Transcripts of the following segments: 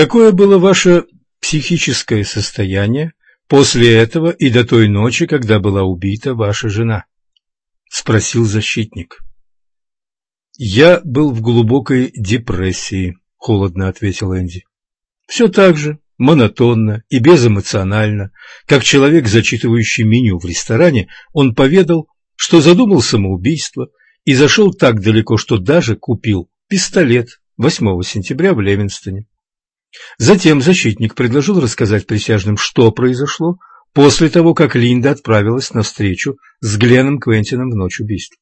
Какое было ваше психическое состояние после этого и до той ночи, когда была убита ваша жена? спросил защитник. Я был в глубокой депрессии, холодно ответил Энди. Все так же, монотонно и безэмоционально, как человек, зачитывающий меню в ресторане, он поведал, что задумал самоубийство и зашел так далеко, что даже купил пистолет 8 сентября в Левинстоне. Затем защитник предложил рассказать присяжным, что произошло после того, как Линда отправилась на встречу с Гленном Квентином в ночь убийства.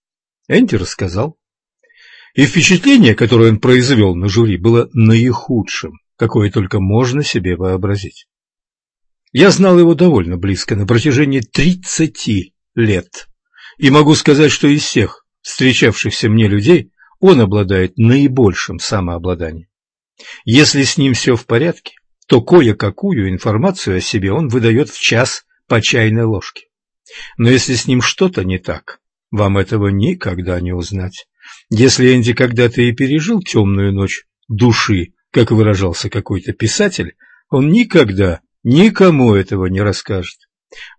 Энди рассказал. И впечатление, которое он произвел на жюри, было наихудшим, какое только можно себе вообразить. Я знал его довольно близко, на протяжении тридцати лет, и могу сказать, что из всех встречавшихся мне людей он обладает наибольшим самообладанием. Если с ним все в порядке, то кое-какую информацию о себе он выдает в час по чайной ложке. Но если с ним что-то не так, вам этого никогда не узнать. Если Энди когда-то и пережил темную ночь души, как выражался какой-то писатель, он никогда никому этого не расскажет.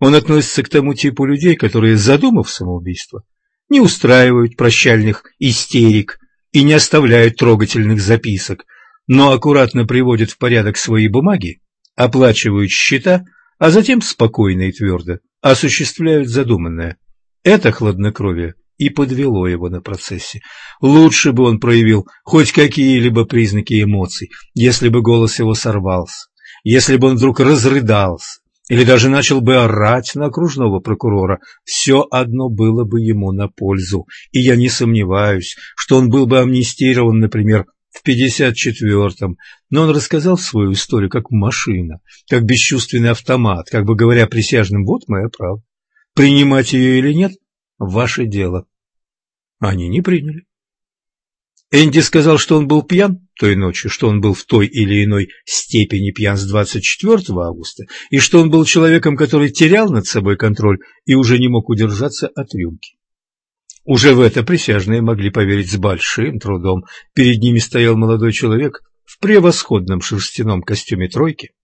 Он относится к тому типу людей, которые, задумав самоубийство, не устраивают прощальных истерик и не оставляют трогательных записок, но аккуратно приводят в порядок свои бумаги, оплачивают счета, а затем спокойно и твердо осуществляют задуманное. Это хладнокровие и подвело его на процессе. Лучше бы он проявил хоть какие-либо признаки эмоций, если бы голос его сорвался, если бы он вдруг разрыдался, или даже начал бы орать на окружного прокурора, все одно было бы ему на пользу, и я не сомневаюсь, что он был бы амнистирован, например, в 54-м, но он рассказал свою историю как машина, как бесчувственный автомат, как бы говоря присяжным, вот моя правда. Принимать ее или нет – ваше дело. Они не приняли. Энди сказал, что он был пьян той ночью, что он был в той или иной степени пьян с 24 августа, и что он был человеком, который терял над собой контроль и уже не мог удержаться от рюмки. Уже в это присяжные могли поверить с большим трудом. Перед ними стоял молодой человек в превосходном шерстяном костюме тройки,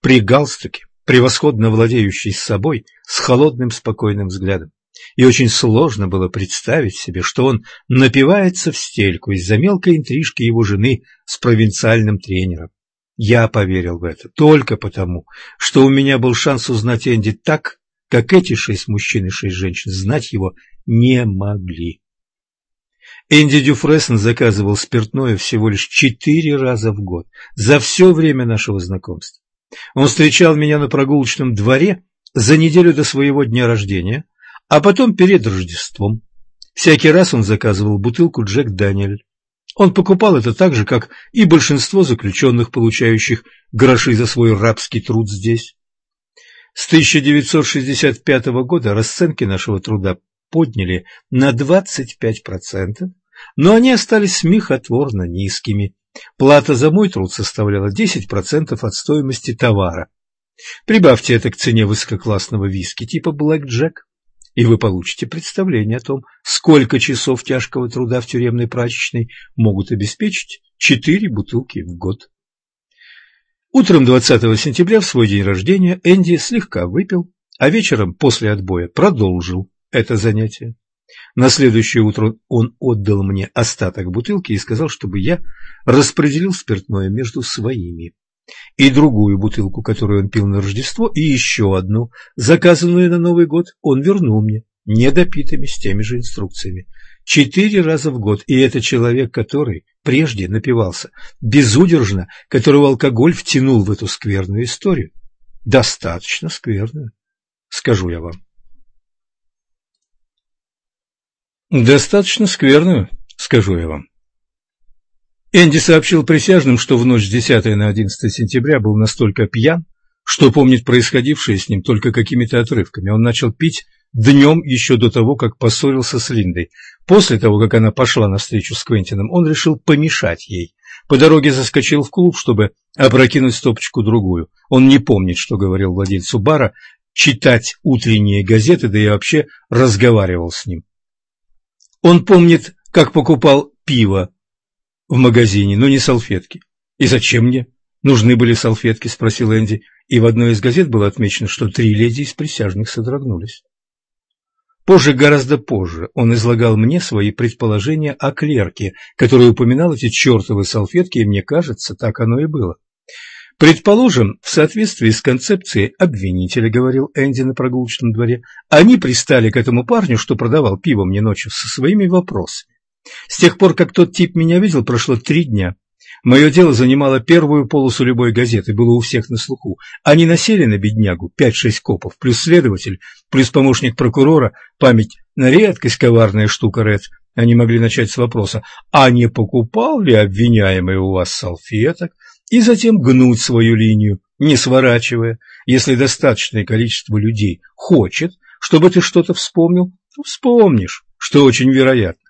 при галстуке, превосходно владеющий собой, с холодным спокойным взглядом. И очень сложно было представить себе, что он напивается в стельку из-за мелкой интрижки его жены с провинциальным тренером. Я поверил в это только потому, что у меня был шанс узнать Энди так, как эти шесть мужчин и шесть женщин знать его не могли. Энди Дюфрессен заказывал спиртное всего лишь четыре раза в год за все время нашего знакомства. Он встречал меня на прогулочном дворе за неделю до своего дня рождения, а потом перед Рождеством. Всякий раз он заказывал бутылку Джек Даниэль. Он покупал это так же, как и большинство заключенных, получающих гроши за свой рабский труд здесь. С 1965 года расценки нашего труда подняли на 25%, но они остались смехотворно низкими. Плата за мой труд составляла 10% от стоимости товара. Прибавьте это к цене высококлассного виски типа Black Jack, и вы получите представление о том, сколько часов тяжкого труда в тюремной прачечной могут обеспечить четыре бутылки в год. Утром 20 сентября в свой день рождения Энди слегка выпил, а вечером после отбоя продолжил это занятие. На следующее утро он отдал мне остаток бутылки и сказал, чтобы я распределил спиртное между своими. И другую бутылку, которую он пил на Рождество, и еще одну, заказанную на Новый год, он вернул мне, недопитыми с теми же инструкциями. Четыре раза в год, и это человек, который прежде напивался безудержно, которого алкоголь втянул в эту скверную историю. Достаточно скверную, скажу я вам. Достаточно скверную, скажу я вам. Энди сообщил присяжным, что в ночь с 10 на 11 сентября был настолько пьян, что помнит происходившее с ним только какими-то отрывками. Он начал пить днем еще до того, как поссорился с Линдой. После того, как она пошла на встречу с Квентином, он решил помешать ей. По дороге заскочил в клуб, чтобы опрокинуть стопочку другую. Он не помнит, что говорил владельцу бара, читать утренние газеты, да и вообще разговаривал с ним. Он помнит, как покупал пиво в магазине, но не салфетки. И зачем мне нужны были салфетки?» – спросил Энди, и в одной из газет было отмечено, что три леди из присяжных содрогнулись. Позже, гораздо позже, он излагал мне свои предположения о клерке, который упоминал эти чертовы салфетки, и мне кажется, так оно и было. Предположим, в соответствии с концепцией обвинителя, говорил Энди на прогулочном дворе, они пристали к этому парню, что продавал пиво мне ночью, со своими вопросами. С тех пор, как тот тип меня видел, прошло три дня. Мое дело занимало первую полосу любой газеты, было у всех на слуху. Они насели на беднягу, пять-шесть копов, плюс следователь, плюс помощник прокурора, память на редкость коварная штука, Ред. Они могли начать с вопроса, а не покупал ли обвиняемый у вас салфеток, и затем гнуть свою линию, не сворачивая. Если достаточное количество людей хочет, чтобы ты что-то вспомнил, то вспомнишь, что очень вероятно.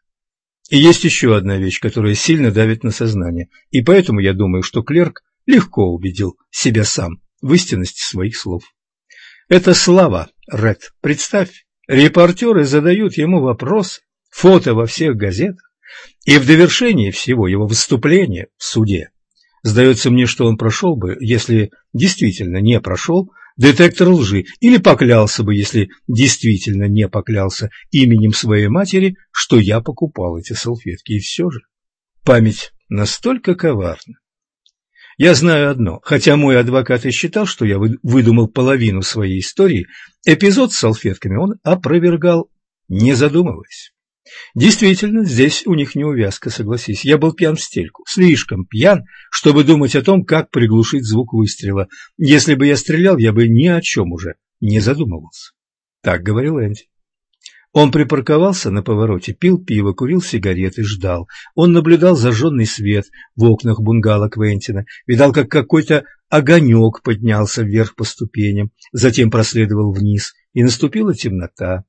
И есть еще одна вещь, которая сильно давит на сознание, и поэтому я думаю, что клерк легко убедил себя сам в истинности своих слов. Это слава, Ред. Представь, репортеры задают ему вопрос, фото во всех газетах, и в довершении всего его выступления в суде. Сдается мне, что он прошел бы, если действительно не прошел, детектор лжи, или поклялся бы, если действительно не поклялся именем своей матери, что я покупал эти салфетки, и все же. Память настолько коварна. Я знаю одно, хотя мой адвокат и считал, что я выдумал половину своей истории, эпизод с салфетками он опровергал, не задумываясь. Действительно, здесь у них неувязка, согласись. Я был пьян в стельку, слишком пьян, чтобы думать о том, как приглушить звук выстрела. Если бы я стрелял, я бы ни о чем уже не задумывался. Так говорил Энди. Он припарковался на повороте, пил пиво, курил сигареты, ждал. Он наблюдал зажженный свет в окнах бунгало Квентина, видал, как какой-то огонек поднялся вверх по ступеням, затем проследовал вниз, и наступила темнота.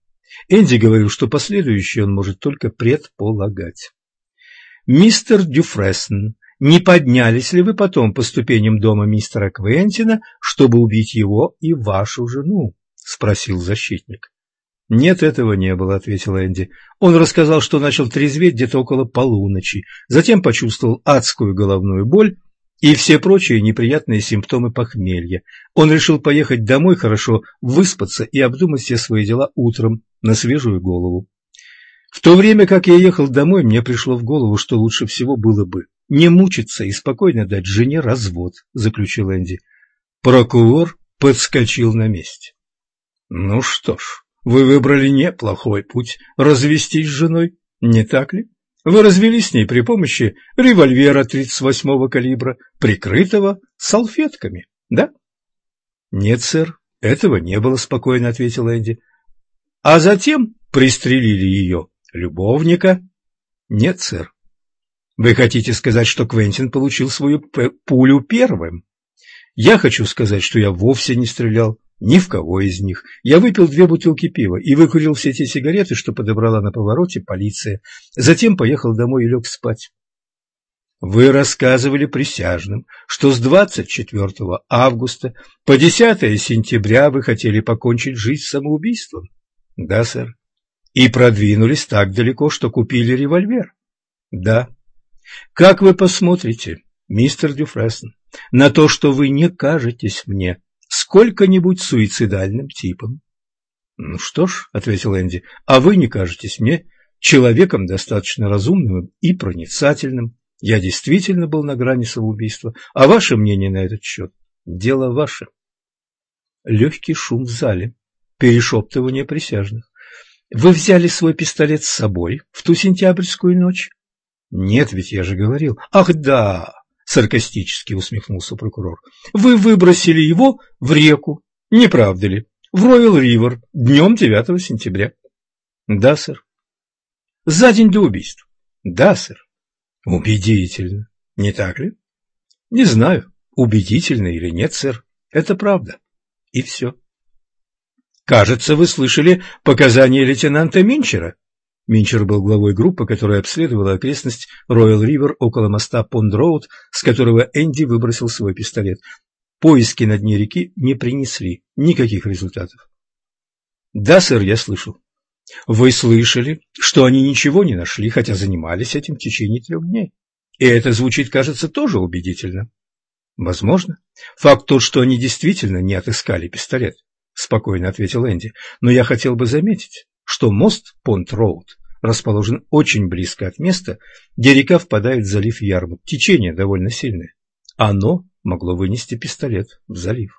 Энди говорил, что последующее он может только предполагать. «Мистер Дюфрессен, не поднялись ли вы потом по ступеням дома мистера Квентина, чтобы убить его и вашу жену?» — спросил защитник. «Нет, этого не было», — ответил Энди. Он рассказал, что начал трезветь где-то около полуночи, затем почувствовал адскую головную боль и все прочие неприятные симптомы похмелья. Он решил поехать домой, хорошо выспаться и обдумать все свои дела утром на свежую голову. В то время, как я ехал домой, мне пришло в голову, что лучше всего было бы не мучиться и спокойно дать жене развод, заключил Энди. Прокурор подскочил на месте. Ну что ж, вы выбрали неплохой путь развестись с женой, не так ли? Вы развелись с ней при помощи револьвера 38-го калибра, прикрытого салфетками, да? Нет, сэр, этого не было, спокойно ответил Энди. А затем пристрелили ее любовника? Нет, сэр. Вы хотите сказать, что Квентин получил свою пулю первым? Я хочу сказать, что я вовсе не стрелял ни в кого из них. Я выпил две бутылки пива и выкурил все те сигареты, что подобрала на повороте полиция. Затем поехал домой и лег спать. Вы рассказывали присяжным, что с 24 августа по 10 сентября вы хотели покончить жизнь самоубийством. Да, сэр. И продвинулись так далеко, что купили револьвер. Да. Как вы посмотрите, мистер Дюфрессен, на то, что вы не кажетесь мне сколько-нибудь суицидальным типом. Ну что ж, ответил Энди, а вы не кажетесь мне человеком достаточно разумным и проницательным. Я действительно был на грани самоубийства, а ваше мнение на этот счет – дело ваше. Легкий шум в зале, перешептывание присяжных. Вы взяли свой пистолет с собой в ту сентябрьскую ночь? Нет, ведь я же говорил. Ах, да, саркастически усмехнулся прокурор. Вы выбросили его в реку, не правда ли? В Роyal-Ривер днем 9 сентября. Да, сэр. За день до убийства. Да, сэр. Убедительно. Не так ли? Не знаю, убедительно или нет, сэр. Это правда. И все. Кажется, вы слышали показания лейтенанта Минчера, Минчер был главой группы, которая обследовала окрестность Роял-Ривер около моста Понд-Роуд, с которого Энди выбросил свой пистолет. Поиски на дне реки не принесли никаких результатов. Да, сэр, я слышал. Вы слышали, что они ничего не нашли, хотя занимались этим в течение трех дней. И это звучит, кажется, тоже убедительно. Возможно. Факт тот, что они действительно не отыскали пистолет, спокойно ответил Энди. Но я хотел бы заметить, что мост Понт-Роуд расположен очень близко от места, где река впадает в залив Ярмут. Течение довольно сильное. Оно могло вынести пистолет в залив.